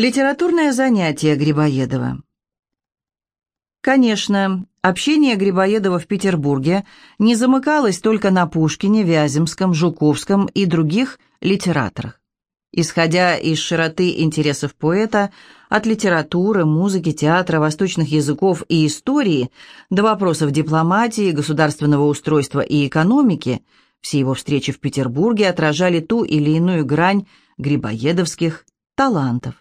Литературное занятие Грибоедова. Конечно, общение Грибоедова в Петербурге не замыкалось только на Пушкине, Вяземском, Жуковском и других литераторах. Исходя из широты интересов поэта, от литературы, музыки, театра, восточных языков и истории до вопросов дипломатии, государственного устройства и экономики, все его встречи в Петербурге отражали ту или иную грань грибоедовских талантов.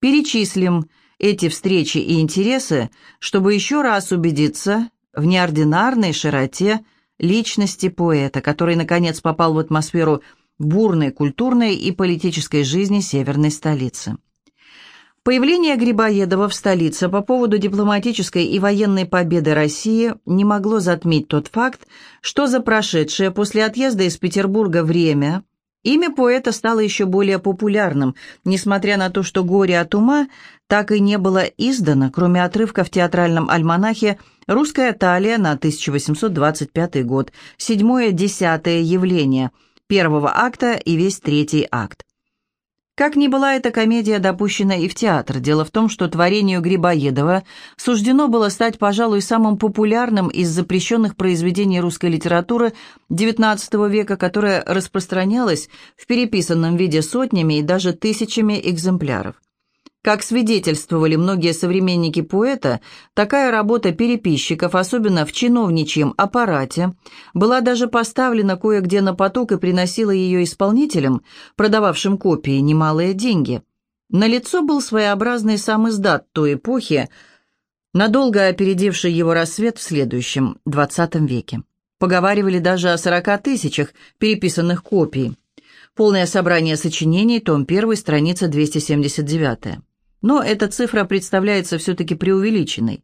Перечислим эти встречи и интересы, чтобы еще раз убедиться в неординарной широте личности поэта, который, наконец, попал в атмосферу бурной культурной и политической жизни северной столицы. Появление Грибоедова в столице по поводу дипломатической и военной победы России не могло затмить тот факт, что за прошедшее после отъезда из Петербурга время Имя поэта стало еще более популярным, несмотря на то, что «Горе от ума» так и не было издано, кроме отрывка в театральном альманахе «Русская талия» на 1825 год, седьмое-десятое явление, первого акта и весь третий акт. Как ни была эта комедия допущена и в театр, дело в том, что творению Грибоедова суждено было стать, пожалуй, самым популярным из запрещенных произведений русской литературы XIX века, которое распространялось в переписанном виде сотнями и даже тысячами экземпляров. Как свидетельствовали многие современники поэта, такая работа переписчиков, особенно в чиновничьем аппарате, была даже поставлена кое-где на поток и приносила ее исполнителям, продававшим копии, немалые деньги. Налицо был своеобразный сам издат той эпохи, надолго опередивший его рассвет в следующем, XX веке. Поговаривали даже о 40 тысячах переписанных копий. Полное собрание сочинений, том 1, страница 279. Но эта цифра представляется все-таки преувеличенной.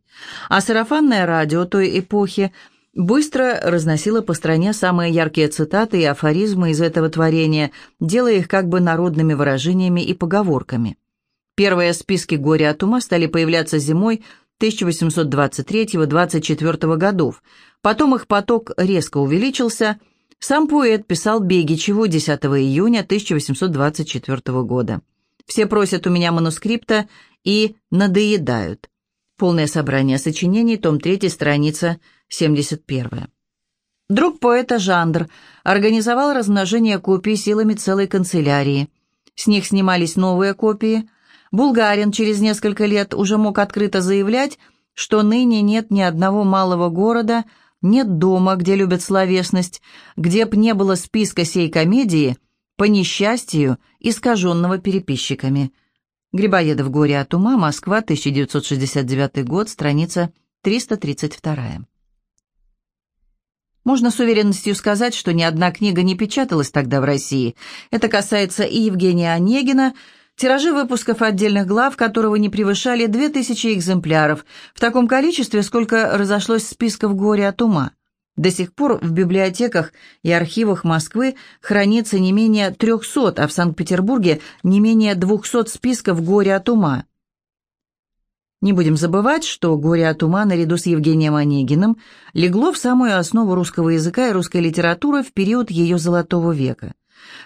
А сарафанное радио той эпохи быстро разносило по стране самые яркие цитаты и афоризмы из этого творения, делая их как бы народными выражениями и поговорками. Первые списки «Горя от ума» стали появляться зимой 1823-24 годов. Потом их поток резко увеличился. Сам поэт писал Бегичеву 10 июня 1824 года. Все просят у меня манускрипта и надоедают. Полное собрание сочинений, том 3, страница 71. Друг поэта Жандр организовал размножение копий силами целой канцелярии. С них снимались новые копии. Булгарин через несколько лет уже мог открыто заявлять, что ныне нет ни одного малого города, нет дома, где любят словесность, где б не было списка сей комедии, по несчастью, искаженного переписчиками. Грибоедов «Горе от ума», Москва, 1969 год, страница 332. Можно с уверенностью сказать, что ни одна книга не печаталась тогда в России. Это касается и Евгения Онегина, тиражи выпусков отдельных глав которого не превышали 2000 экземпляров, в таком количестве, сколько разошлось списков «Горе от ума». До сих пор в библиотеках и архивах Москвы хранится не менее 300, а в Санкт-Петербурге не менее 200 списков «Горе от ума». Не будем забывать, что «Горе от ума» наряду с Евгением Онегиным легло в самую основу русского языка и русской литературы в период ее золотого века.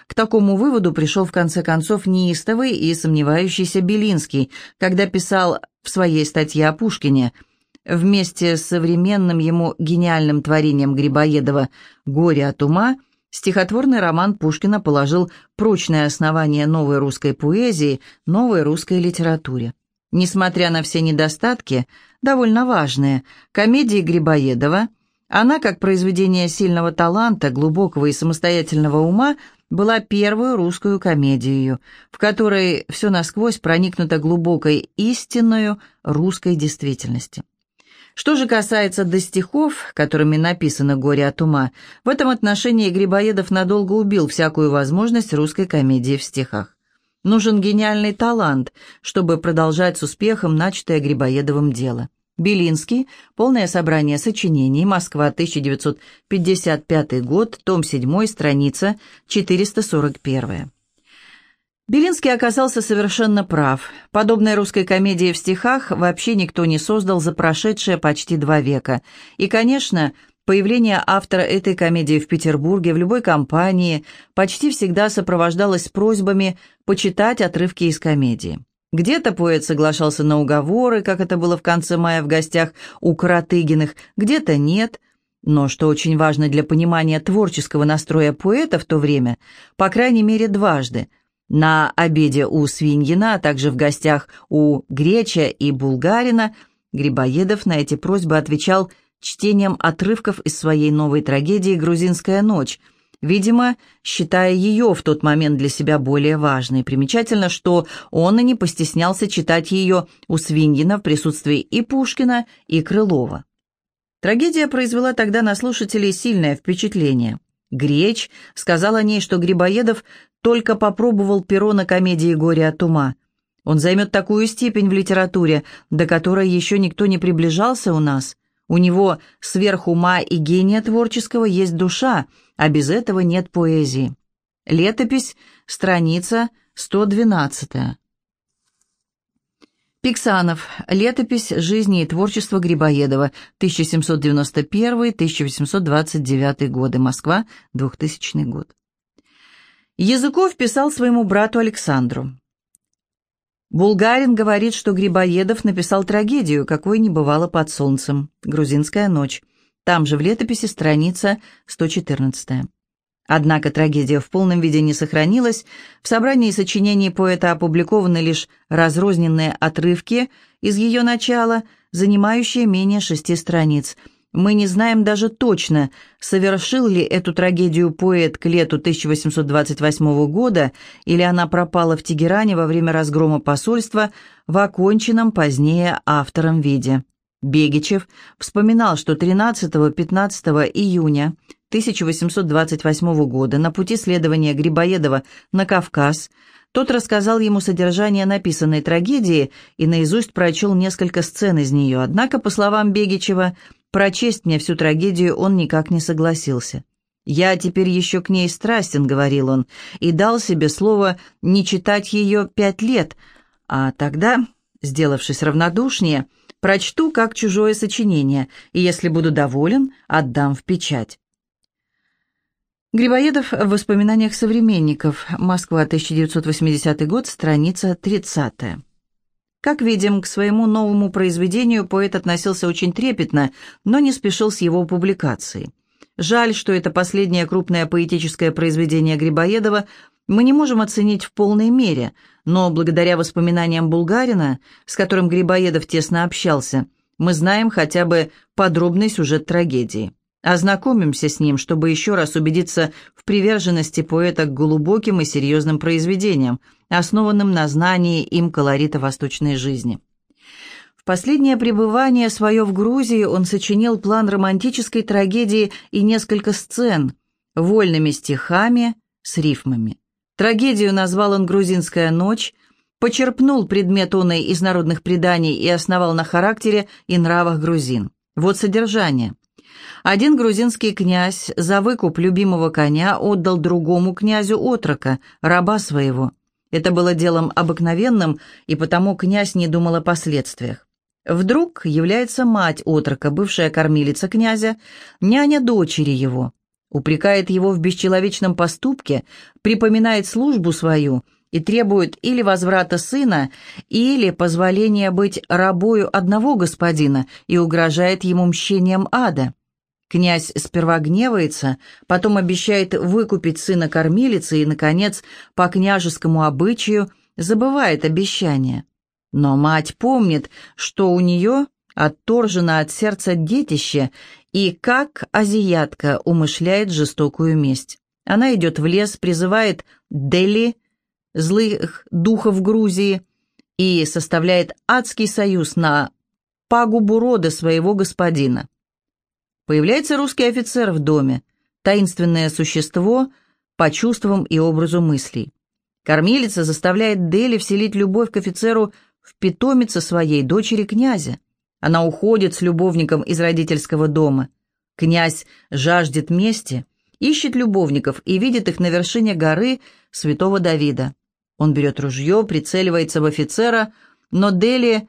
К такому выводу пришел в конце концов неистовый и сомневающийся Белинский, когда писал в своей статье о Пушкине – Вместе с современным ему гениальным творением Грибоедова «Горе от ума» стихотворный роман Пушкина положил прочное основание новой русской поэзии, новой русской литературе. Несмотря на все недостатки, довольно важные, комедии Грибоедова, она, как произведение сильного таланта, глубокого и самостоятельного ума, была первой русскую комедией, в которой все насквозь проникнуто глубокой истинной русской действительности. Что же касается до стихов, которыми написано «Горе от ума», в этом отношении Грибоедов надолго убил всякую возможность русской комедии в стихах. Нужен гениальный талант, чтобы продолжать с успехом начатое Грибоедовым дело. Белинский, полное собрание сочинений, Москва, 1955 год, том 7, страница 441. Белинский оказался совершенно прав. Подобной русской комедии в стихах вообще никто не создал за прошедшие почти два века. И, конечно, появление автора этой комедии в Петербурге в любой компании почти всегда сопровождалось просьбами почитать отрывки из комедии. Где-то поэт соглашался на уговоры, как это было в конце мая в гостях у Каратыгиных, где-то нет. Но, что очень важно для понимания творческого настроя поэта в то время, по крайней мере дважды, на обеде у Свиньина, а также в гостях у Греча и Булгарина, Грибоедов на эти просьбы отвечал чтением отрывков из своей новой трагедии «Грузинская ночь», видимо, считая ее в тот момент для себя более важной. Примечательно, что он и не постеснялся читать ее у Свиньина в присутствии и Пушкина, и Крылова. Трагедия произвела тогда на слушателей сильное впечатление. Греч сказал о ней, что Грибоедов только попробовал перо на комедии «Горе от ума». Он займет такую степень в литературе, до которой еще никто не приближался у нас. У него сверх ума и гения творческого есть душа, а без этого нет поэзии. Летопись, страница 112. Пиксанов. Летопись жизни и творчества Грибоедова. 1791-1829 годы. Москва. 2000 год. Языков писал своему брату Александру. Булгарин говорит, что Грибоедов написал трагедию, какой не бывало под солнцем. «Грузинская ночь». Там же в летописи страница 114. Однако трагедия в полном виде не сохранилась. В собрании сочинений поэта опубликованы лишь разрозненные отрывки из ее начала, занимающие менее шести страниц – мы не знаем даже точно, совершил ли эту трагедию поэт к лету 1828 года, или она пропала в Тегеране во время разгрома посольства в оконченном позднее автором виде. Бегичев вспоминал, что 13-15 июня 1828 года на пути следования Грибоедова на Кавказ тот рассказал ему содержание написанной трагедии и наизусть прочел несколько сцен из нее, однако, по словам Бегичева, Прочесть мне всю трагедию он никак не согласился. «Я теперь еще к ней страстен», — говорил он, и дал себе слово не читать ее пять лет, а тогда, сделавшись равнодушнее, прочту как чужое сочинение, и если буду доволен, отдам в печать. Грибоедов в воспоминаниях современников. Москва, 1980 год, страница 30. Как видим, к своему новому произведению поэт относился очень трепетно, но не спешил с его публикацией. Жаль, что это последнее крупное поэтическое произведение Грибоедова мы не можем оценить в полной мере, но благодаря воспоминаниям Булгарина, с которым Грибоедов тесно общался, мы знаем хотя бы подробный сюжет трагедии. Ознакомимся с ним, чтобы еще раз убедиться в приверженности поэта к глубоким и серьезным произведениям, основанным на знании им колорита восточной жизни. В последнее пребывание свое в Грузии он сочинил план романтической трагедии и несколько сцен, вольными стихами с рифмами. Трагедию назвал он «Грузинская ночь», почерпнул предмет оной из народных преданий и основал на характере и нравах грузин. Вот содержание. Один грузинский князь за выкуп любимого коня отдал другому князю отрока, раба своего. Это было делом обыкновенным, и потому князь не думал о последствиях. Вдруг является мать отрока, бывшая кормилица князя, няня дочери его, упрекает его в бесчеловечном поступке, припоминает службу свою и требует или возврата сына, или позволения быть рабою одного господина и угрожает ему мщением ада. Князь сперва гневается, потом обещает выкупить сына кормилицы и, наконец, по княжескому обычаю забывает обещание. Но мать помнит, что у нее отторжено от сердца детище и, как азиатка, умышляет жестокую месть. Она идет в лес, призывает Дели, злых духов Грузии, и составляет адский союз на пагубу рода своего господина. Появляется русский офицер в доме, таинственное существо по чувствам и образу мыслей. Кормилица заставляет Дели вселить любовь к офицеру в питомице своей дочери князя. Она уходит с любовником из родительского дома. Князь жаждет мести, ищет любовников и видит их на вершине горы святого Давида. Он берет ружье, прицеливается в офицера, но Дели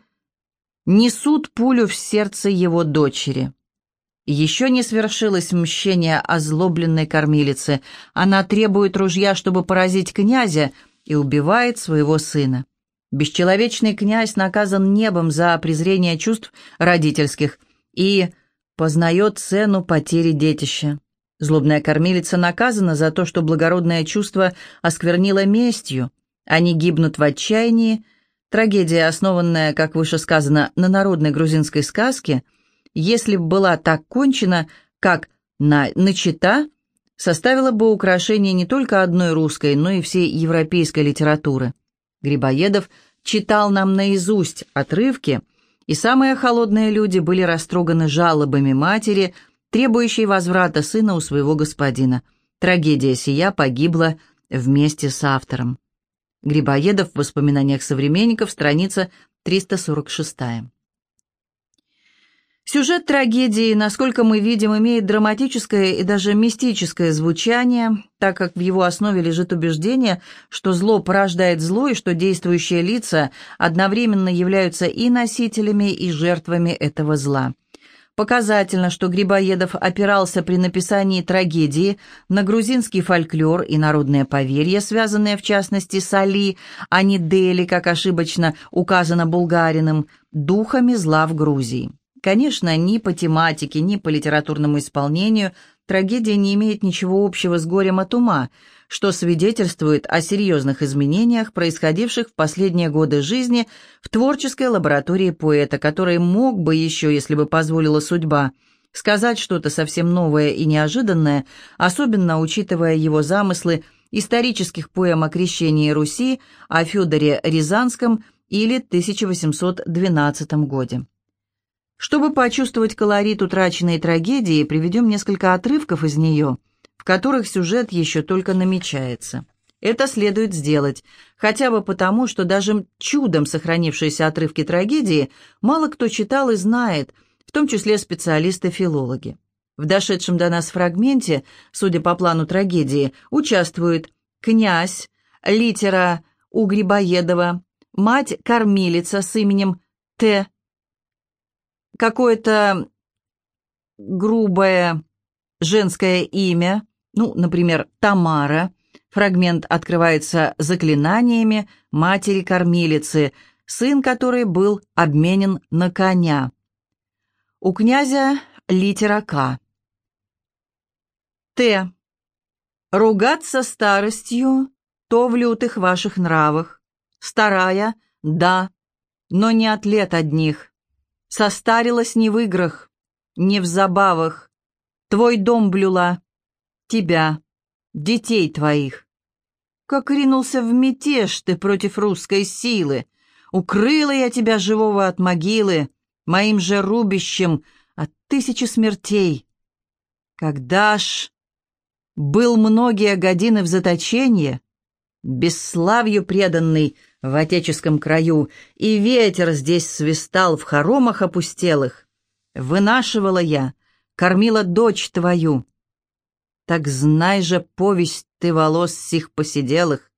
несут пулю в сердце его дочери. Еще не свершилось мщение озлобленной кормилицы. Она требует ружья, чтобы поразить князя, и убивает своего сына. Бесчеловечный князь наказан небом за презрение чувств родительских и познает цену потери детища. Злобная кормилица наказана за то, что благородное чувство осквернило местью. Они гибнут в отчаянии. Трагедия, основанная, как выше сказано, на народной грузинской сказке, если бы была так кончена, как на начата, составила бы украшение не только одной русской, но и всей европейской литературы. Грибоедов читал нам наизусть отрывки, и самые холодные люди были растроганы жалобами матери, требующей возврата сына у своего господина. Трагедия сия погибла вместе с автором. Грибоедов в воспоминаниях современников, страница 346. Сюжет трагедии, насколько мы видим, имеет драматическое и даже мистическое звучание, так как в его основе лежит убеждение, что зло порождает зло и что действующие лица одновременно являются и носителями, и жертвами этого зла. Показательно, что Грибоедов опирался при написании трагедии на грузинский фольклор и народные поверья, связанные в частности с Али, а не Дели, как ошибочно указано Булгариным, духами зла в Грузии. Конечно, ни по тематике, ни по литературному исполнению трагедия не имеет ничего общего с горем от ума, что свидетельствует о серьезных изменениях, происходивших в последние годы жизни в творческой лаборатории поэта, который мог бы еще, если бы позволила судьба, сказать что-то совсем новое и неожиданное, особенно учитывая его замыслы исторических поэм о крещении Руси, о Федоре Рязанском или 1812 годе. Чтобы почувствовать колорит утраченной трагедии, приведем несколько отрывков из нее, в которых сюжет еще только намечается. Это следует сделать, хотя бы потому, что даже чудом сохранившиеся отрывки трагедии мало кто читал и знает, в том числе специалисты-филологи. В дошедшем до нас фрагменте, судя по плану трагедии, участвует князь, литера у Грибоедова, мать-кормилица с именем Т какое-то грубое женское имя, ну, например, Тамара. Фрагмент открывается заклинаниями матери-кормилицы, сын которой был обменен на коня. У князя литера К. Т. Ругаться старостью, то в лютых ваших нравах. Старая, да, но не от лет одних. Состарилась не в играх, не в забавах. Твой дом блюла, тебя, детей твоих. Как ринулся в мятеж ты против русской силы. Укрыла я тебя живого от могилы, Моим же рубищем от тысячи смертей. Когда ж был многие годины в заточении, Бесславью преданный — в отеческом краю, и ветер здесь свистал в хоромах опустелых. Вынашивала я, кормила дочь твою. Так знай же повесть ты волос сих посиделых,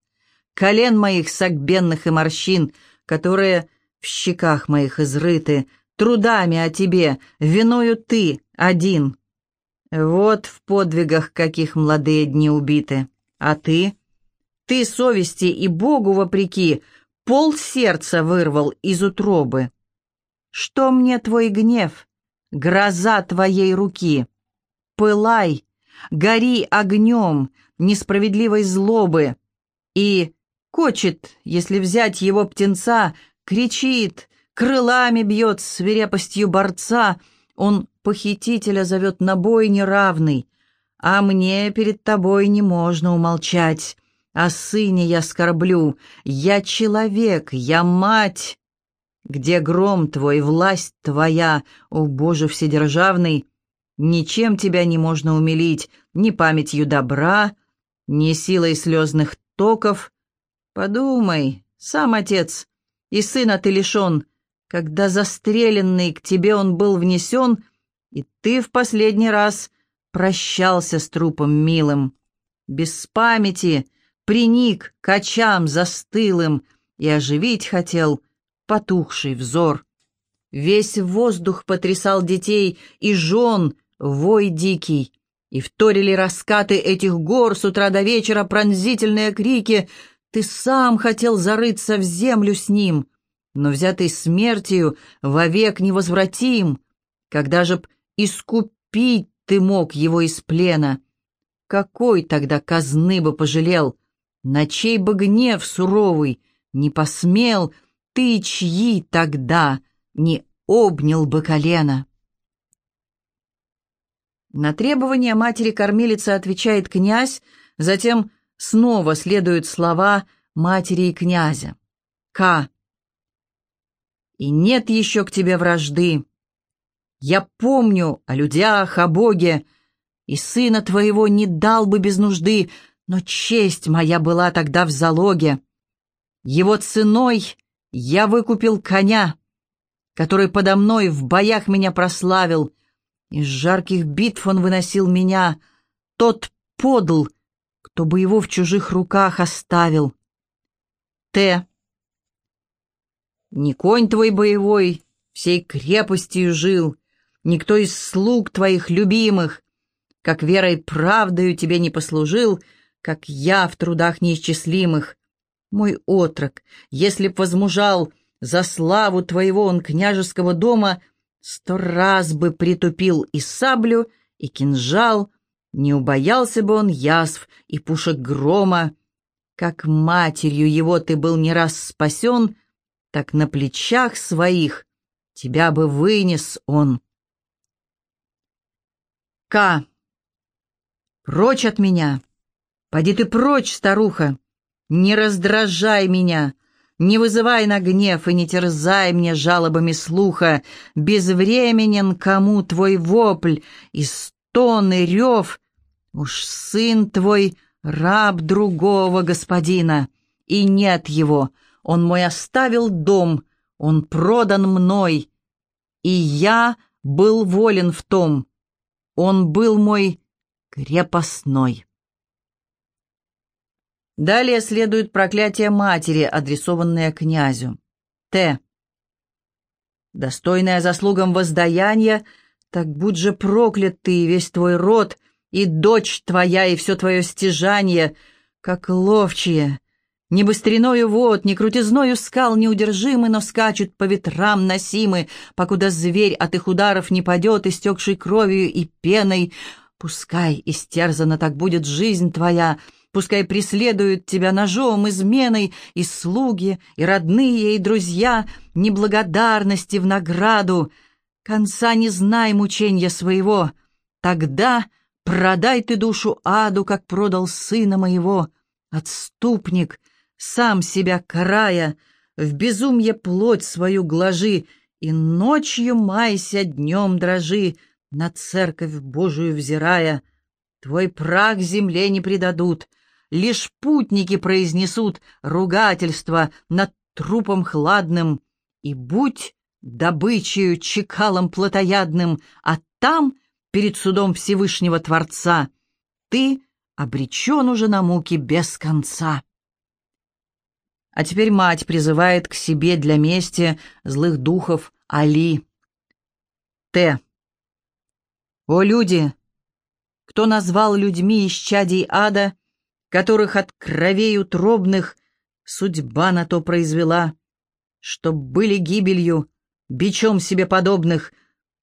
колен моих согбенных и морщин, которые в щеках моих изрыты, трудами о тебе, виною ты один. Вот в подвигах каких молодые дни убиты. А ты? Ты совести и Богу вопреки пол сердца вырвал из утробы. Что мне твой гнев, гроза твоей руки? Пылай, гори огнем несправедливой злобы. И кочет, если взять его птенца, кричит, крылами бьет свирепостью борца, он похитителя зовет на бой неравный, а мне перед тобой не можно умолчать. О сыне я скорблю, я человек, я мать. Где гром твой, власть твоя, о Боже вседержавный, Ничем тебя не можно умилить, ни памятью добра, ни силой слезных токов. Подумай, сам отец, и сына ты лишен, когда застреленный к тебе он был внесен, и ты в последний раз прощался с трупом милым. Без памяти, приник к очам застылым и оживить хотел потухший взор. Весь воздух потрясал детей и жен, вой дикий, и вторили раскаты этих гор с утра до вечера пронзительные крики Ты сам хотел зарыться в землю с ним, но взятый смертью вовек невозвратим. Когда же б искупить ты мог его из плена? Какой тогда казны бы пожалел? На чей бы гнев суровый не посмел, Ты чьи тогда не обнял бы колено? На требования матери-кормилицы отвечает князь, затем снова следуют слова матери и князя. К. И нет еще к тебе вражды. Я помню о людях, о Боге, и сына твоего не дал бы без нужды, но честь моя была тогда в залоге. Его ценой я выкупил коня, который подо мной в боях меня прославил. Из жарких битв он выносил меня. Тот подл, кто бы его в чужих руках оставил. Т. Не конь твой боевой всей крепостью жил, Никто из слуг твоих любимых, Как верой правдою тебе не послужил, Как я в трудах неисчислимых. Мой отрок, если б возмужал, За славу твоего он княжеского дома Сто раз бы притупил и саблю, и кинжал, Не убоялся бы он язв и пушек грома, Как матерью его ты был не раз спасен, Так на плечах своих тебя бы вынес он. К. Прочь от меня. Поди ты прочь, старуха. Не раздражай меня. Не вызывай на гнев и не терзай мне жалобами слуха. Безвременен кому твой вопль и стон и рев. Уж сын твой раб другого господина, и нет его. Он мой оставил дом, он продан мной, и я был волен в том, он был мой крепостной. Далее следует проклятие матери, адресованное князю. Т. Достойная заслугам воздаяния, так будь же проклят ты и весь твой род, и дочь твоя, и все твое стяжание, как ловчие, ни быстриною вод, ни крутизною скал неудержимы, но скачут по ветрам носимы, покуда зверь от их ударов не падет, истекший кровью и пеной. Пускай истерзана так будет жизнь твоя, пускай преследуют тебя ножом, изменой, и слуги, и родные, и друзья, неблагодарности в награду. Конца не знай мученья своего, тогда продай ты душу аду, как продал сына моего. Отступник — сам себя карая, в безумье плоть свою глажи, и ночью майся, днем дрожи, на церковь Божию взирая. Твой прах земле не предадут, лишь путники произнесут ругательство над трупом хладным, и будь добычею чекалом плотоядным, а там, перед судом Всевышнего Творца, ты обречен уже на муки без конца. А теперь мать призывает к себе для мести злых духов Али. Т. О люди, кто назвал людьми исчадий ада, которых от кровей утробных судьба на то произвела, чтоб были гибелью, бичом себе подобных,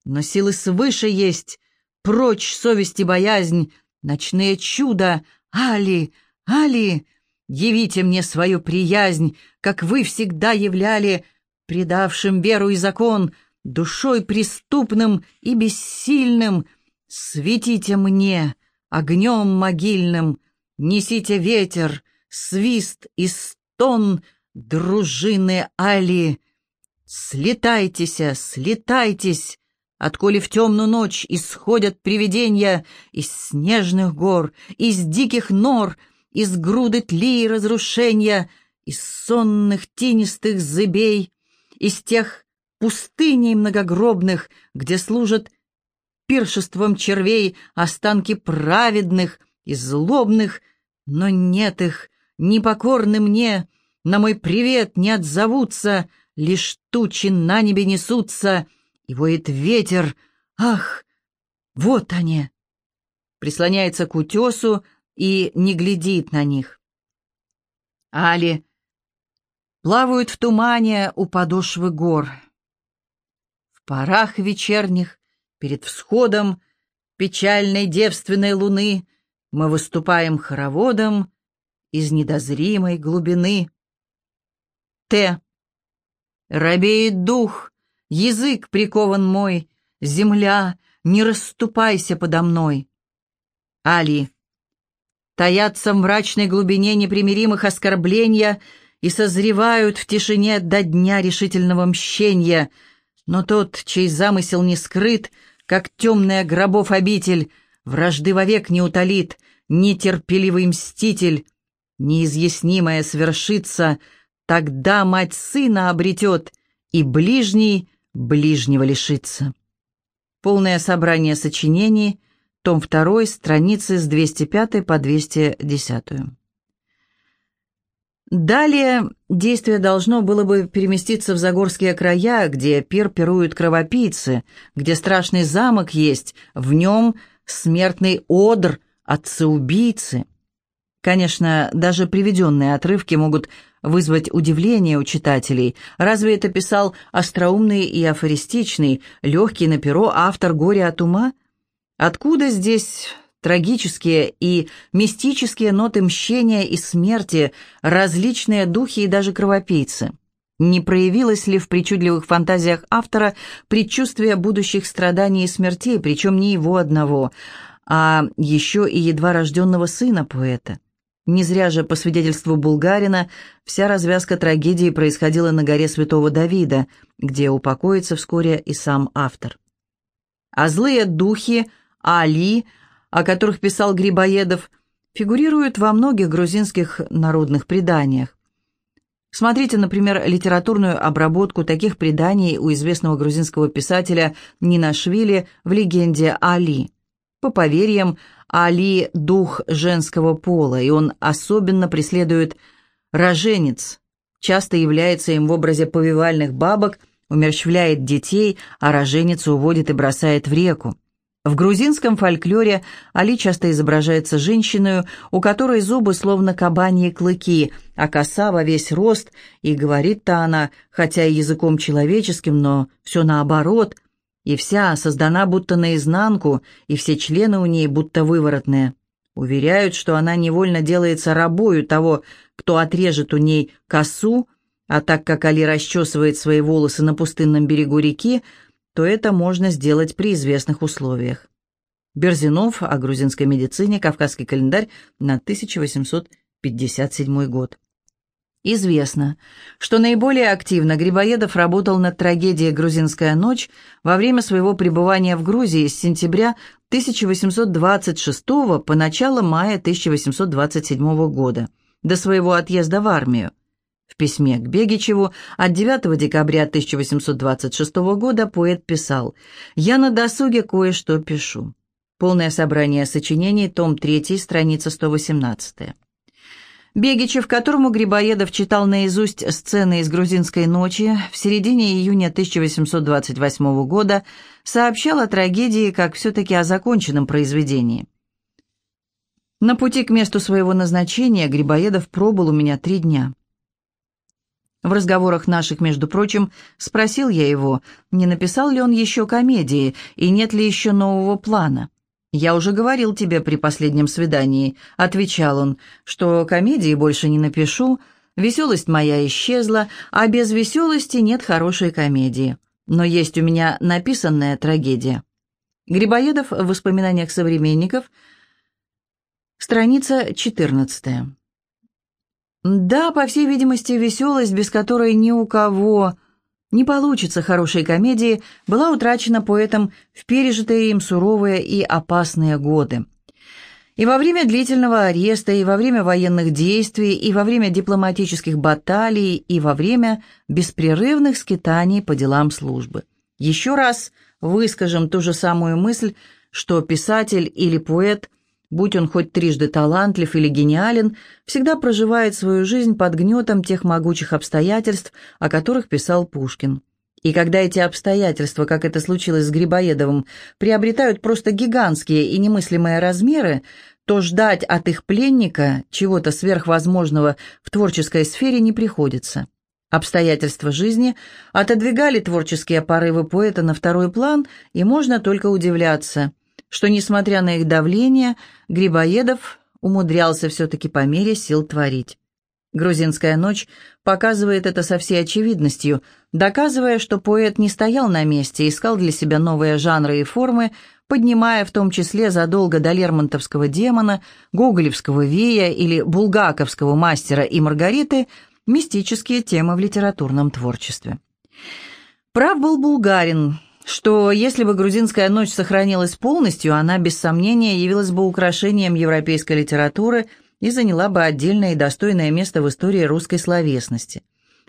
но силы свыше есть, прочь совести боязнь, ночные чуда, Али, Али, Явите мне свою приязнь, как вы всегда являли, предавшим веру и закон, душой преступным и бессильным. Светите мне огнем могильным, несите ветер, свист и стон дружины Али. Слетайтесь, слетайтесь, отколи в темную ночь исходят привидения из снежных гор, из диких нор — из груды тли и разрушения, из сонных тенистых зыбей, из тех пустыней многогробных, где служат пиршеством червей останки праведных и злобных, но нет их, непокорны мне, на мой привет не отзовутся, лишь тучи на небе несутся, и воет ветер, ах, вот они! Прислоняется к утесу, и не глядит на них. Али плавают в тумане у подошвы гор. В парах вечерних, перед всходом печальной девственной луны, мы выступаем хороводом из недозримой глубины. Т. Робеет дух, язык прикован мой, земля, не расступайся подо мной. Али. Таятся в мрачной глубине непримиримых оскорбления и созревают в тишине до дня решительного мщения, но тот, чей замысел не скрыт, как темная гробов обитель, вражды вовек не утолит, нетерпеливый мститель, неизъяснимое свершится, тогда мать сына обретет, и ближний ближнего лишится. Полное собрание сочинений, том 2, страницы с 205 по 210. Далее действие должно было бы переместиться в Загорские края, где пир пируют кровопийцы, где страшный замок есть, в нем смертный одр отцы-убийцы. Конечно, даже приведенные отрывки могут вызвать удивление у читателей. Разве это писал остроумный и афористичный, легкий на перо автор «Горе от ума»? Откуда здесь трагические и мистические ноты мщения и смерти, различные духи и даже кровопийцы? Не проявилось ли в причудливых фантазиях автора предчувствие будущих страданий и смертей, причем не его одного, а еще и едва рожденного сына поэта? Не зря же, по свидетельству Булгарина, вся развязка трагедии происходила на горе Святого Давида, где упокоится вскоре и сам автор. А злые духи Али, о которых писал Грибоедов, фигурируют во многих грузинских народных преданиях. Смотрите, например, литературную обработку таких преданий у известного грузинского писателя Нинашвили в легенде Али. По поверьям, Али – дух женского пола, и он особенно преследует роженец, часто является им в образе повивальных бабок, умерщвляет детей, а роженицу уводит и бросает в реку. В грузинском фольклоре Али часто изображается женщиной, у которой зубы словно кабаньи клыки, а коса во весь рост, и говорит-то она, хотя и языком человеческим, но все наоборот – и вся создана будто наизнанку, и все члены у ней будто выворотные. Уверяют, что она невольно делается рабою того, кто отрежет у ней косу, а так как Али расчесывает свои волосы на пустынном берегу реки, то это можно сделать при известных условиях. Берзинов о грузинской медицине, Кавказский календарь на 1857 год. Известно, что наиболее активно Грибоедов работал над трагедией «Грузинская ночь» во время своего пребывания в Грузии с сентября 1826 по начало мая 1827 года, до своего отъезда в армию. В письме к Бегичеву от 9 декабря 1826 года поэт писал «Я на досуге кое-что пишу». Полное собрание сочинений, том 3, страница 118. Бегичев, которому Грибоедов читал наизусть сцены из «Грузинской ночи», в середине июня 1828 года сообщал о трагедии как все-таки о законченном произведении. На пути к месту своего назначения Грибоедов пробыл у меня три дня. В разговорах наших, между прочим, спросил я его, не написал ли он еще комедии и нет ли еще нового плана. «Я уже говорил тебе при последнем свидании», — отвечал он, «что комедии больше не напишу, веселость моя исчезла, а без веселости нет хорошей комедии. Но есть у меня написанная трагедия». Грибоедов в воспоминаниях современников, страница 14. Да, по всей видимости, веселость, без которой ни у кого не получится хорошей комедии, была утрачена поэтом в пережитые им суровые и опасные годы. И во время длительного ареста, и во время военных действий, и во время дипломатических баталий, и во время беспрерывных скитаний по делам службы. Еще раз выскажем ту же самую мысль, что писатель или поэт – будь он хоть трижды талантлив или гениален, всегда проживает свою жизнь под гнетом тех могучих обстоятельств, о которых писал Пушкин. И когда эти обстоятельства, как это случилось с Грибоедовым, приобретают просто гигантские и немыслимые размеры, то ждать от их пленника чего-то сверхвозможного в творческой сфере не приходится. Обстоятельства жизни отодвигали творческие порывы поэта на второй план, и можно только удивляться, что, несмотря на их давление, Грибоедов умудрялся все-таки по мере сил творить. Грузинская ночь показывает это со всей очевидностью, доказывая, что поэт не стоял на месте, искал для себя новые жанры и формы, поднимая в том числе задолго до Лермонтовского демона, Гоголевского вея или булгаковского мастера и Маргариты мистические темы в литературном творчестве. Прав был Булгарин, что если бы грузинская ночь сохранилась полностью, она без сомнения явилась бы украшением европейской литературы – и заняла бы отдельное и достойное место в истории русской словесности.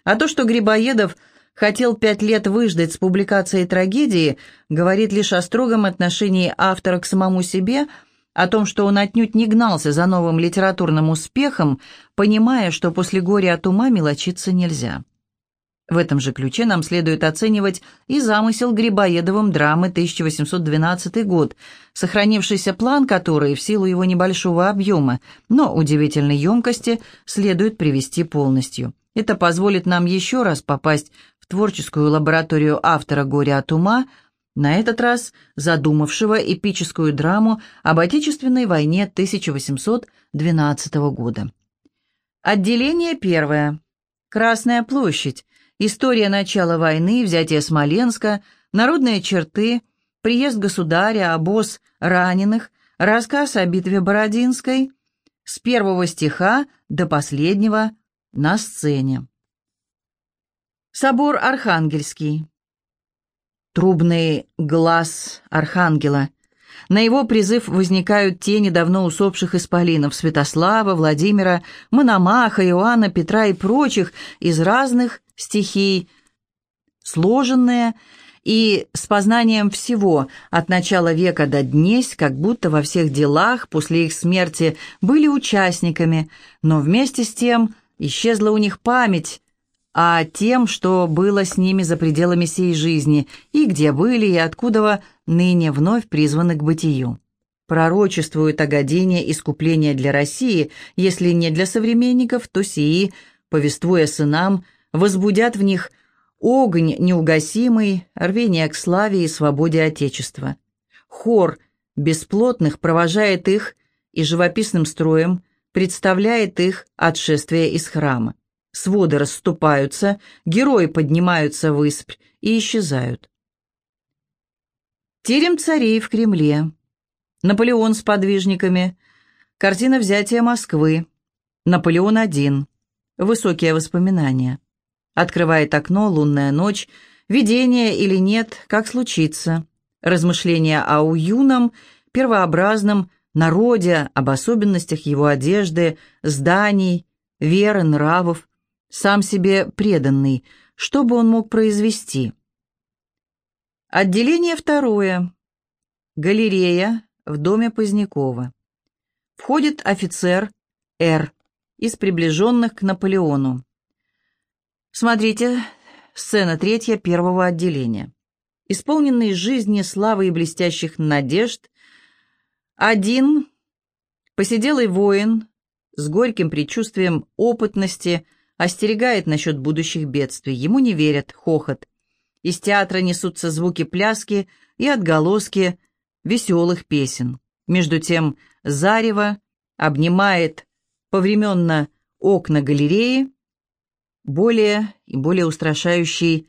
А то, что Грибоедов хотел пять лет выждать с публикацией трагедии, говорит лишь о строгом отношении автора к самому себе, о том, что он отнюдь не гнался за новым литературным успехом, понимая, что после горя от ума мелочиться нельзя. В этом же ключе нам следует оценивать и замысел Грибоедовым драмы 1812 год, сохранившийся план который в силу его небольшого объема, но удивительной емкости, следует привести полностью. Это позволит нам еще раз попасть в творческую лабораторию автора «Горя от ума», на этот раз задумавшего эпическую драму об Отечественной войне 1812 года. Отделение первое. Красная площадь. История начала войны, взятие Смоленска, народные черты, приезд государя, обоз раненых, рассказ о битве Бородинской, с первого стиха до последнего на сцене. Собор Архангельский. Трубный глаз Архангела. На его призыв возникают тени давно усопших исполинов Святослава, Владимира, Мономаха, Иоанна, Петра и прочих из разных стихий, сложенные и с познанием всего от начала века до днесь, как будто во всех делах после их смерти были участниками, но вместе с тем исчезла у них память о тем, что было с ними за пределами сей жизни, и где были, и откуда ныне вновь призваны к бытию. Пророчествуют о године искупления для России, если не для современников, то сии, повествуя сынам, возбудят в них огонь неугасимый, рвение к славе и свободе Отечества. Хор бесплотных провожает их и живописным строем представляет их отшествие из храма. Своды расступаются, герои поднимаются в испрь и исчезают. Терем царей в Кремле. Наполеон с подвижниками. Картина взятия Москвы. Наполеон один. Высокие воспоминания. Открывает окно, лунная ночь, видение или нет, как случится. Размышления о уюном, первообразном народе, об особенностях его одежды, зданий, веры, нравов, сам себе преданный, что бы он мог произвести. Отделение второе. Галерея в доме Позднякова. Входит офицер Р. из приближенных к Наполеону. Смотрите, сцена третья первого отделения. Исполненный жизни, славы и блестящих надежд, один посиделый воин с горьким предчувствием опытности остерегает насчет будущих бедствий. Ему не верят, хохот. Из театра несутся звуки пляски и отголоски веселых песен. Между тем зарево обнимает повременно окна галереи, более и более устрашающий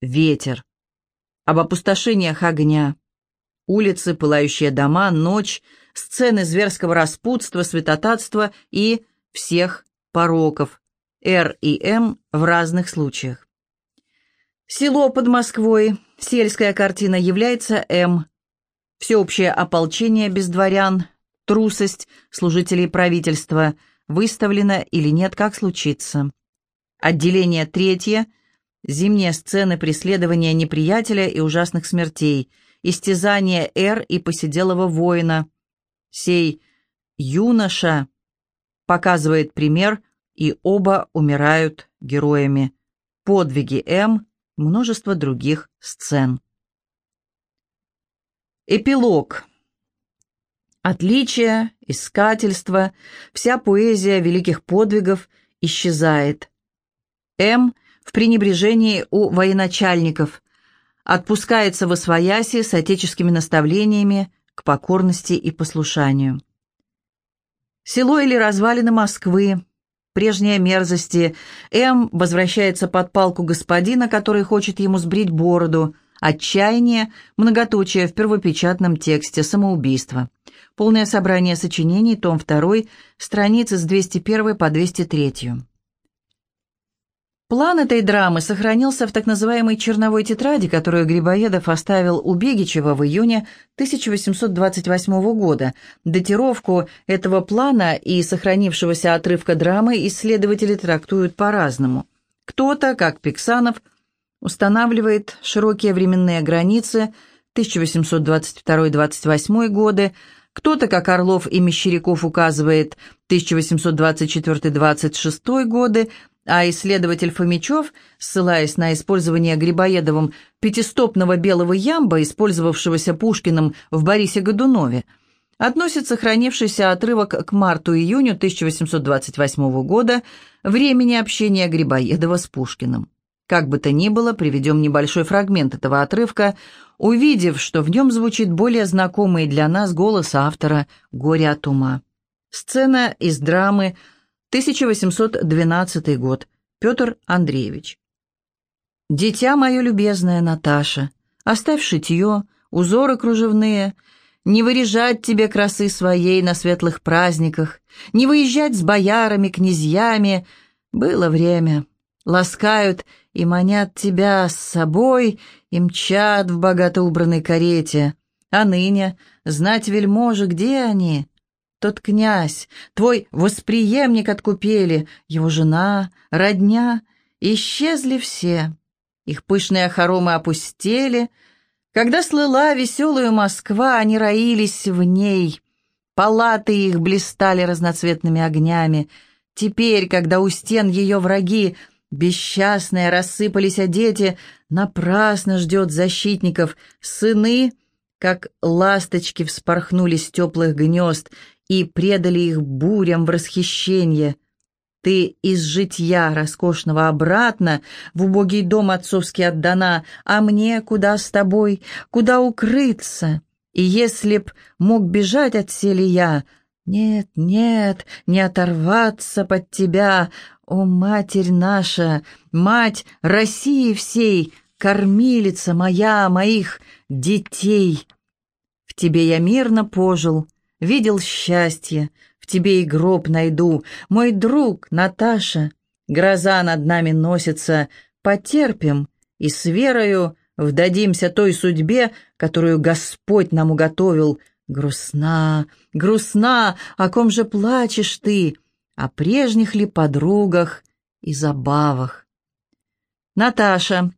ветер, об опустошениях огня, улицы, пылающие дома, ночь, сцены зверского распутства, святотатства и всех пороков, Р и М в разных случаях. Село под Москвой, сельская картина является М. Всеобщее ополчение без дворян, трусость служителей правительства выставлено или нет, как случится. Отделение третье. Зимние сцены преследования неприятеля и ужасных смертей. Истязание Р и посиделого воина. Сей юноша показывает пример, и оба умирают героями. Подвиги М. множество других сцен. Эпилог. Отличие, искательство, вся поэзия великих подвигов исчезает. М в пренебрежении у военачальников отпускается в освояси с отеческими наставлениями к покорности и послушанию. Село или развалины Москвы, прежние мерзости. М возвращается под палку господина, который хочет ему сбрить бороду. Отчаяние, многоточие в первопечатном тексте, самоубийство. Полное собрание сочинений, том 2, страницы с 201 по 203. План этой драмы сохранился в так называемой «черновой тетради», которую Грибоедов оставил у Бегичева в июне 1828 года. Датировку этого плана и сохранившегося отрывка драмы исследователи трактуют по-разному. Кто-то, как Пиксанов, устанавливает широкие временные границы 1822-28 годы, кто-то, как Орлов и Мещеряков, указывает 1824-26 годы, а исследователь Фомичев, ссылаясь на использование Грибоедовым пятистопного белого ямба, использовавшегося Пушкиным в Борисе Годунове, относит сохранившийся отрывок к марту-июню 1828 года времени общения Грибоедова с Пушкиным. Как бы то ни было, приведем небольшой фрагмент этого отрывка, увидев, что в нем звучит более знакомый для нас голос автора «Горе от ума». Сцена из драмы 1812 год. Петр Андреевич. «Дитя мое любезное, Наташа, оставь шитье, узоры кружевные, не вырежать тебе красы своей на светлых праздниках, не выезжать с боярами, князьями. Было время. Ласкают и манят тебя с собой, и мчат в богато убранной карете. А ныне знать вельможи, где они?» Тот князь, твой восприемник откупели, его жена, родня, исчезли все. Их пышные хоромы опустели. Когда слыла веселую Москва, они роились в ней. Палаты их блистали разноцветными огнями. Теперь, когда у стен ее враги бесчастные рассыпались одети, напрасно ждет защитников. Сыны, как ласточки, вспорхнули с теплых гнезд — и предали их бурям в расхищение. Ты из житья роскошного обратно в убогий дом отцовский отдана, а мне куда с тобой, куда укрыться? И если б мог бежать от я, нет, нет, не оторваться под тебя, о, Матерь наша, Мать России всей, кормилица моя, моих детей. В тебе я мирно пожил, видел счастье, в тебе и гроб найду. Мой друг, Наташа, гроза над нами носится, потерпим и с верою вдадимся той судьбе, которую Господь нам уготовил. Грустна, грустна, о ком же плачешь ты? О прежних ли подругах и забавах? Наташа.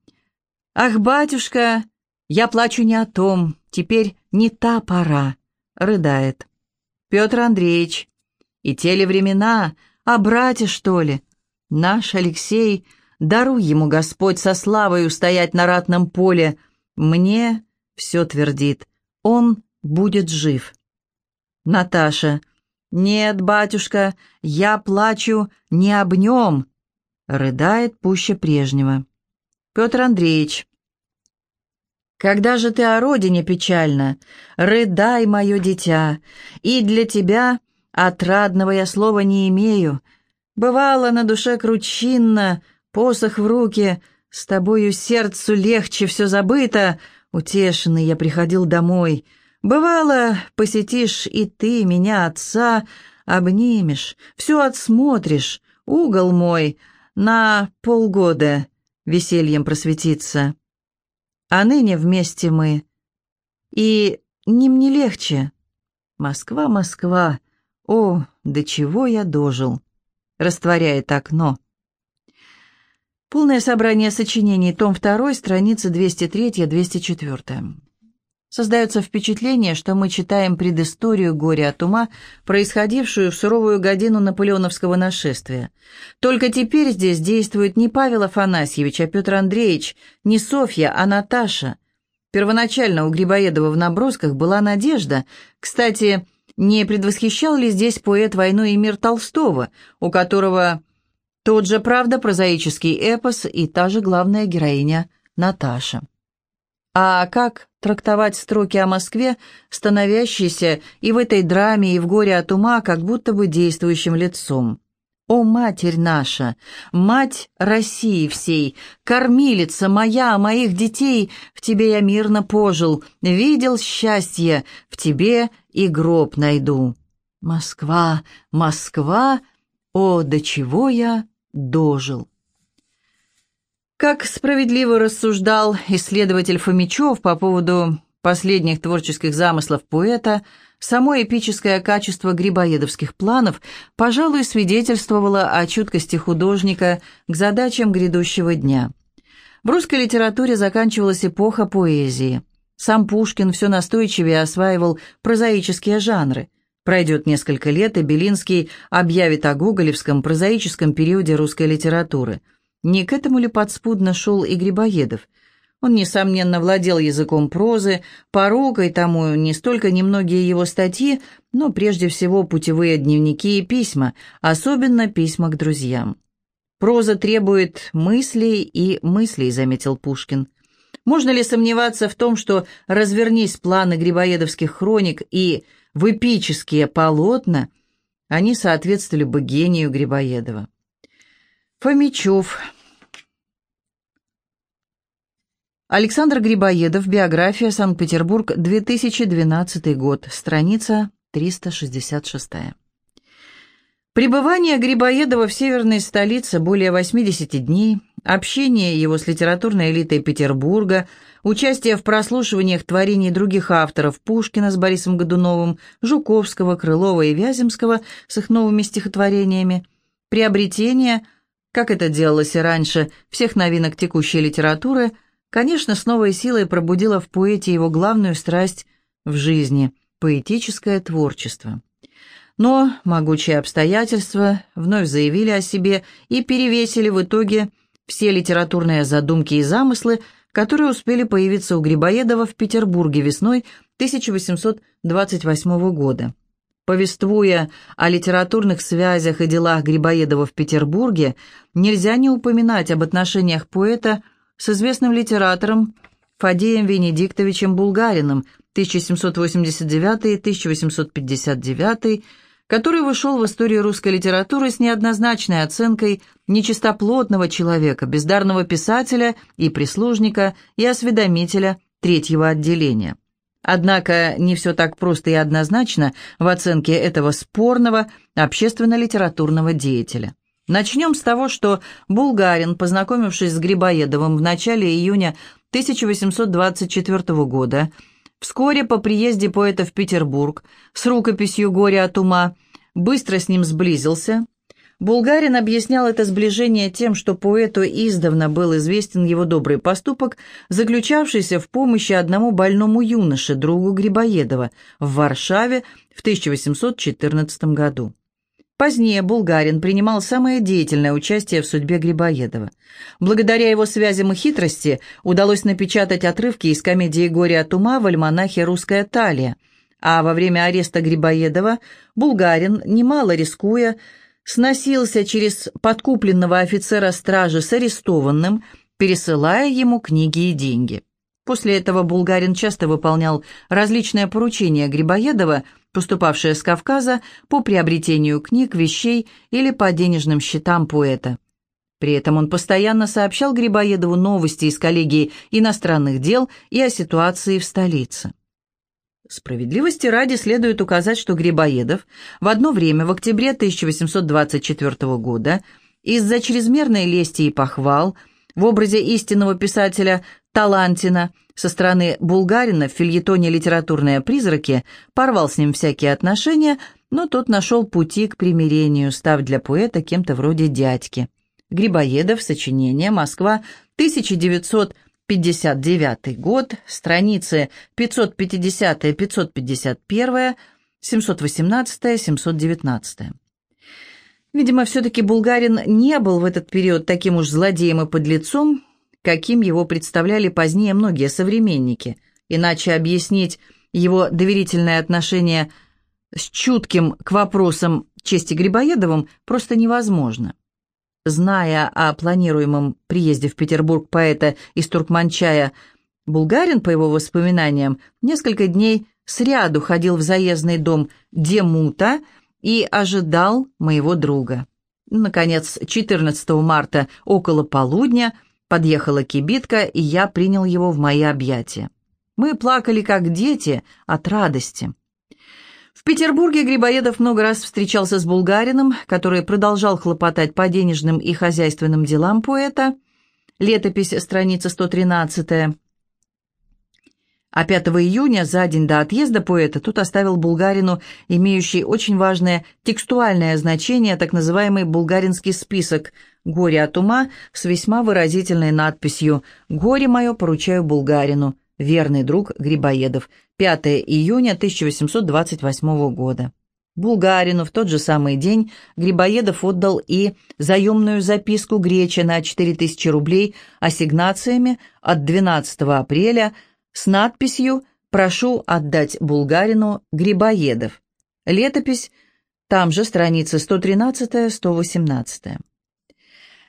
Ах, батюшка, я плачу не о том, теперь не та пора. Рыдает. Петр Андреевич, и те ли времена, а братья, что ли? Наш Алексей, даруй ему Господь со славой устоять на ратном поле. Мне все твердит, он будет жив. Наташа, нет, батюшка, я плачу не об нем. Рыдает пуще прежнего. Петр Андреевич, когда же ты о родине печально, рыдай, мое дитя, и для тебя отрадного я слова не имею. Бывало на душе кручинно, посох в руки, с тобою сердцу легче все забыто, утешенный я приходил домой. Бывало, посетишь и ты меня, отца, обнимешь, все отсмотришь, угол мой на полгода весельем просветится. А ныне вместе мы. И не легче. Москва, Москва, о, до чего я дожил. Растворяет окно. Полное собрание сочинений, том 2, страница 203-204. Создается впечатление, что мы читаем предысторию горя от ума, происходившую в суровую годину наполеоновского нашествия. Только теперь здесь действует не Павел Афанасьевич, а Петр Андреевич, не Софья, а Наташа. Первоначально у Грибоедова в набросках была надежда. Кстати, не предвосхищал ли здесь поэт «Войну и мир» Толстого, у которого тот же, правда, прозаический эпос и та же главная героиня Наташа. А как трактовать строки о Москве, становящиеся и в этой драме, и в горе от ума, как будто бы действующим лицом? «О, Матерь наша, Мать России всей, кормилица моя, моих детей, в Тебе я мирно пожил, видел счастье, в Тебе и гроб найду. Москва, Москва, о, до чего я дожил!» Как справедливо рассуждал исследователь Фомичев по поводу последних творческих замыслов поэта, само эпическое качество грибоедовских планов, пожалуй, свидетельствовало о чуткости художника к задачам грядущего дня. В русской литературе заканчивалась эпоха поэзии. Сам Пушкин все настойчивее осваивал прозаические жанры. Пройдет несколько лет, и Белинский объявит о гоголевском прозаическом периоде русской литературы – не к этому ли подспудно шел и Грибоедов? Он, несомненно, владел языком прозы, порукой тому не столько немногие его статьи, но прежде всего путевые дневники и письма, особенно письма к друзьям. «Проза требует мыслей и мыслей», — заметил Пушкин. Можно ли сомневаться в том, что развернись планы грибоедовских хроник и в эпические полотна, они соответствовали бы гению Грибоедова? Фомичев Александр Грибоедов, биография, Санкт-Петербург, 2012 год, страница 366. Пребывание Грибоедова в северной столице более 80 дней, общение его с литературной элитой Петербурга, участие в прослушиваниях творений других авторов Пушкина с Борисом Годуновым, Жуковского, Крылова и Вяземского с их новыми стихотворениями, приобретение, как это делалось и раньше, всех новинок текущей литературы – конечно, с новой силой пробудила в поэте его главную страсть в жизни – поэтическое творчество. Но могучие обстоятельства вновь заявили о себе и перевесили в итоге все литературные задумки и замыслы, которые успели появиться у Грибоедова в Петербурге весной 1828 года. Повествуя о литературных связях и делах Грибоедова в Петербурге, нельзя не упоминать об отношениях поэта – с известным литератором Фадеем Венедиктовичем Булгариным 1789-1859, который вышел в историю русской литературы с неоднозначной оценкой нечистоплотного человека, бездарного писателя и прислужника и осведомителя третьего отделения. Однако не все так просто и однозначно в оценке этого спорного общественно-литературного деятеля. Начнем с того, что Булгарин, познакомившись с Грибоедовым в начале июня 1824 года, вскоре по приезде поэта в Петербург с рукописью «Горе от ума» быстро с ним сблизился. Булгарин объяснял это сближение тем, что поэту издавна был известен его добрый поступок, заключавшийся в помощи одному больному юноше, другу Грибоедова, в Варшаве в 1814 году. Позднее Булгарин принимал самое деятельное участие в судьбе Грибоедова. Благодаря его связям и хитрости удалось напечатать отрывки из комедии «Горе от ума» в альманахе «Русская талия», а во время ареста Грибоедова Булгарин, немало рискуя, сносился через подкупленного офицера стражи с арестованным, пересылая ему книги и деньги. После этого Булгарин часто выполнял различные поручения Грибоедова, поступавшие с Кавказа по приобретению книг, вещей или по денежным счетам поэта. При этом он постоянно сообщал Грибоедову новости из коллегии иностранных дел и о ситуации в столице. Справедливости ради следует указать, что Грибоедов в одно время, в октябре 1824 года, из-за чрезмерной лести и похвал в образе истинного писателя Талантина со стороны Булгарина в фильетоне «Литературные призраки» порвал с ним всякие отношения, но тот нашел пути к примирению, став для поэта кем-то вроде дядьки. Грибоедов, сочинение, Москва, 1900 59 год, страницы 550-551, 718-719. Видимо, все-таки Булгарин не был в этот период таким уж злодеем и подлецом, каким его представляли позднее многие современники. Иначе объяснить его доверительное отношение с чутким к вопросам чести Грибоедовым просто невозможно. Зная о планируемом приезде в Петербург поэта из Туркманчая, Булгарин, по его воспоминаниям, несколько дней сряду ходил в заездный дом Демута и ожидал моего друга. Наконец, 14 марта около полудня подъехала кибитка, и я принял его в мои объятия. Мы плакали, как дети, от радости. В Петербурге Грибоедов много раз встречался с Булгарином, который продолжал хлопотать по денежным и хозяйственным делам поэта. Летопись, страница 113 а 5 июня, за день до отъезда поэта, тут оставил Булгарину имеющий очень важное текстуальное значение так называемый «булгаринский список» «Горе от ума» с весьма выразительной надписью «Горе мое поручаю Булгарину, верный друг Грибоедов, 5 июня 1828 года». Булгарину в тот же самый день Грибоедов отдал и заемную записку Греча на 4000 рублей ассигнациями от 12 апреля с надписью «Прошу отдать Булгарину Грибоедов». Летопись, там же страницы 113-118.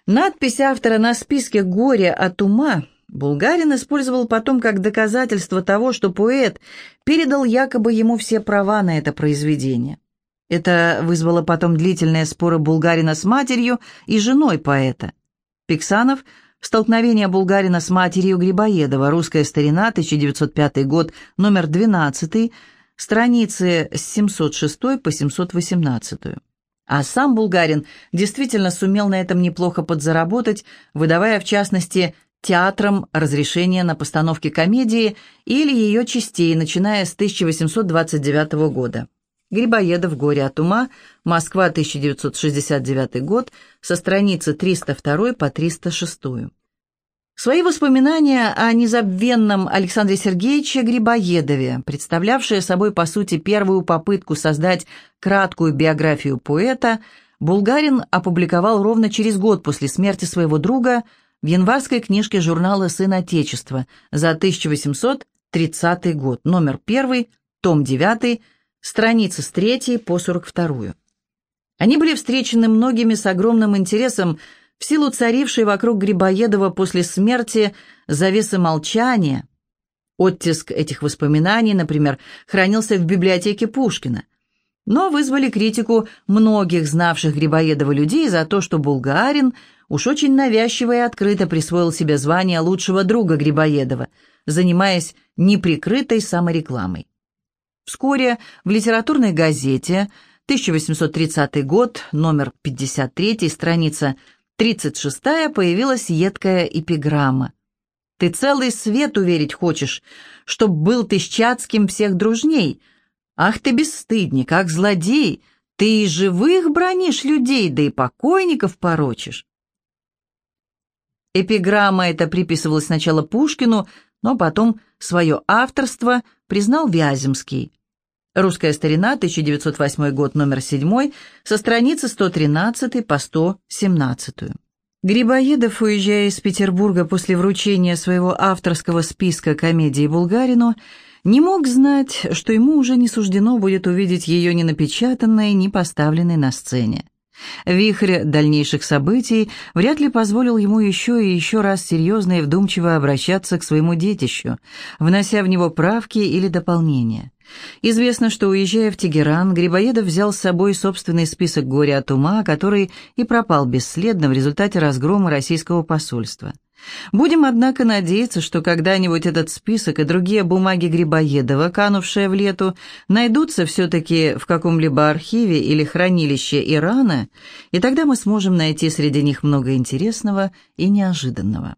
Надпись автора на списке «Горе от ума» Булгарин использовал потом как доказательство того, что поэт передал якобы ему все права на это произведение. Это вызвало потом длительные споры Булгарина с матерью и женой поэта. Пиксанов – Столкновение Булгарина с матерью Грибоедова. Русская старина, 1905 год, номер 12, страницы с 706 по 718. А сам Булгарин действительно сумел на этом неплохо подзаработать, выдавая, в частности, театрам разрешение на постановки комедии или ее частей, начиная с 1829 года. Грибоедов «Горе от ума», Москва, 1969 год, со страницы 302 по 306. Свои воспоминания о незабвенном Александре Сергеевиче Грибоедове, представлявшие собой, по сути, первую попытку создать краткую биографию поэта, Булгарин опубликовал ровно через год после смерти своего друга в январской книжке журнала «Сын Отечества» за 1830 год, номер 1, том 9, страницы с 3 по 42. Они были встречены многими с огромным интересом в силу царившей вокруг Грибоедова после смерти завесы молчания. Оттиск этих воспоминаний, например, хранился в библиотеке Пушкина, но вызвали критику многих знавших Грибоедова людей за то, что Булгарин уж очень навязчиво и открыто присвоил себе звание лучшего друга Грибоедова, занимаясь неприкрытой саморекламой. Вскоре в литературной газете 1830 год, номер 53, страница 36 появилась едкая эпиграмма. «Ты целый свет уверить хочешь, чтоб был ты с Чацким всех дружней. Ах ты бесстыдник, как злодей, ты и живых бронишь людей, да и покойников порочишь». Эпиграмма эта приписывалась сначала Пушкину, но потом свое авторство признал Вяземский. Русская старина, 1908 год, номер 7, со страницы 113 по 117. Грибоедов, уезжая из Петербурга после вручения своего авторского списка комедии Булгарину, не мог знать, что ему уже не суждено будет увидеть ее ни напечатанной, ни поставленной на сцене. Вихрь дальнейших событий вряд ли позволил ему еще и еще раз серьезно и вдумчиво обращаться к своему детищу, внося в него правки или дополнения. Известно, что, уезжая в Тегеран, Грибоедов взял с собой собственный список горя от ума, который и пропал бесследно в результате разгрома российского посольства. Будем, однако, надеяться, что когда-нибудь этот список и другие бумаги Грибоедова, канувшие в лету, найдутся все-таки в каком-либо архиве или хранилище Ирана, и тогда мы сможем найти среди них много интересного и неожиданного.